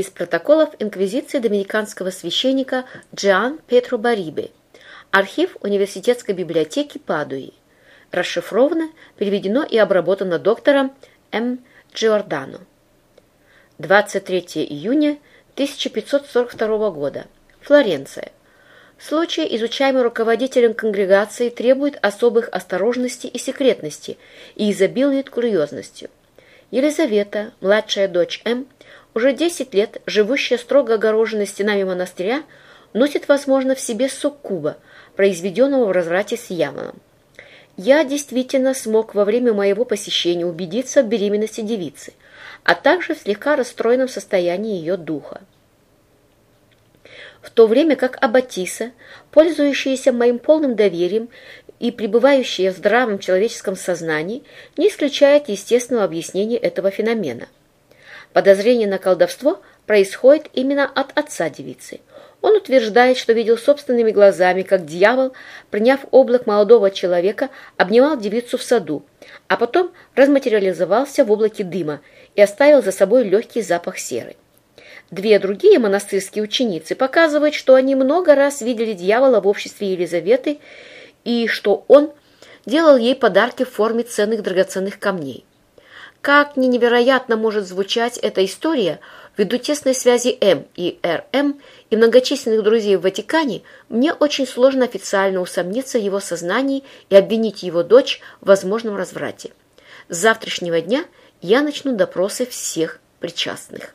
из протоколов инквизиции доминиканского священника Джиан Петро Барибе. Архив университетской библиотеки Падуи. Расшифровано, переведено и обработано доктором М. Джиордано. 23 июня 1542 года. Флоренция. Случай, изучаемый руководителем конгрегации, требует особых осторожности и секретности и изобилует курьезностью. Елизавета, младшая дочь М., уже 10 лет, живущая строго огороженной стенами монастыря, носит, возможно, в себе суккуба, произведенного в разврате с Ямоном. Я действительно смог во время моего посещения убедиться в беременности девицы, а также в слегка расстроенном состоянии ее духа в то время как Аббатиса, пользующаяся моим полным доверием и пребывающая в здравом человеческом сознании, не исключает естественного объяснения этого феномена. Подозрение на колдовство происходит именно от отца девицы. Он утверждает, что видел собственными глазами, как дьявол, приняв облак молодого человека, обнимал девицу в саду, а потом разматериализовался в облаке дыма и оставил за собой легкий запах серы. Две другие монастырские ученицы показывают, что они много раз видели дьявола в обществе Елизаветы и что он делал ей подарки в форме ценных драгоценных камней. Как ни невероятно может звучать эта история, ввиду тесной связи М и РМ и многочисленных друзей в Ватикане, мне очень сложно официально усомниться в его сознании и обвинить его дочь в возможном разврате. С завтрашнего дня я начну допросы всех причастных.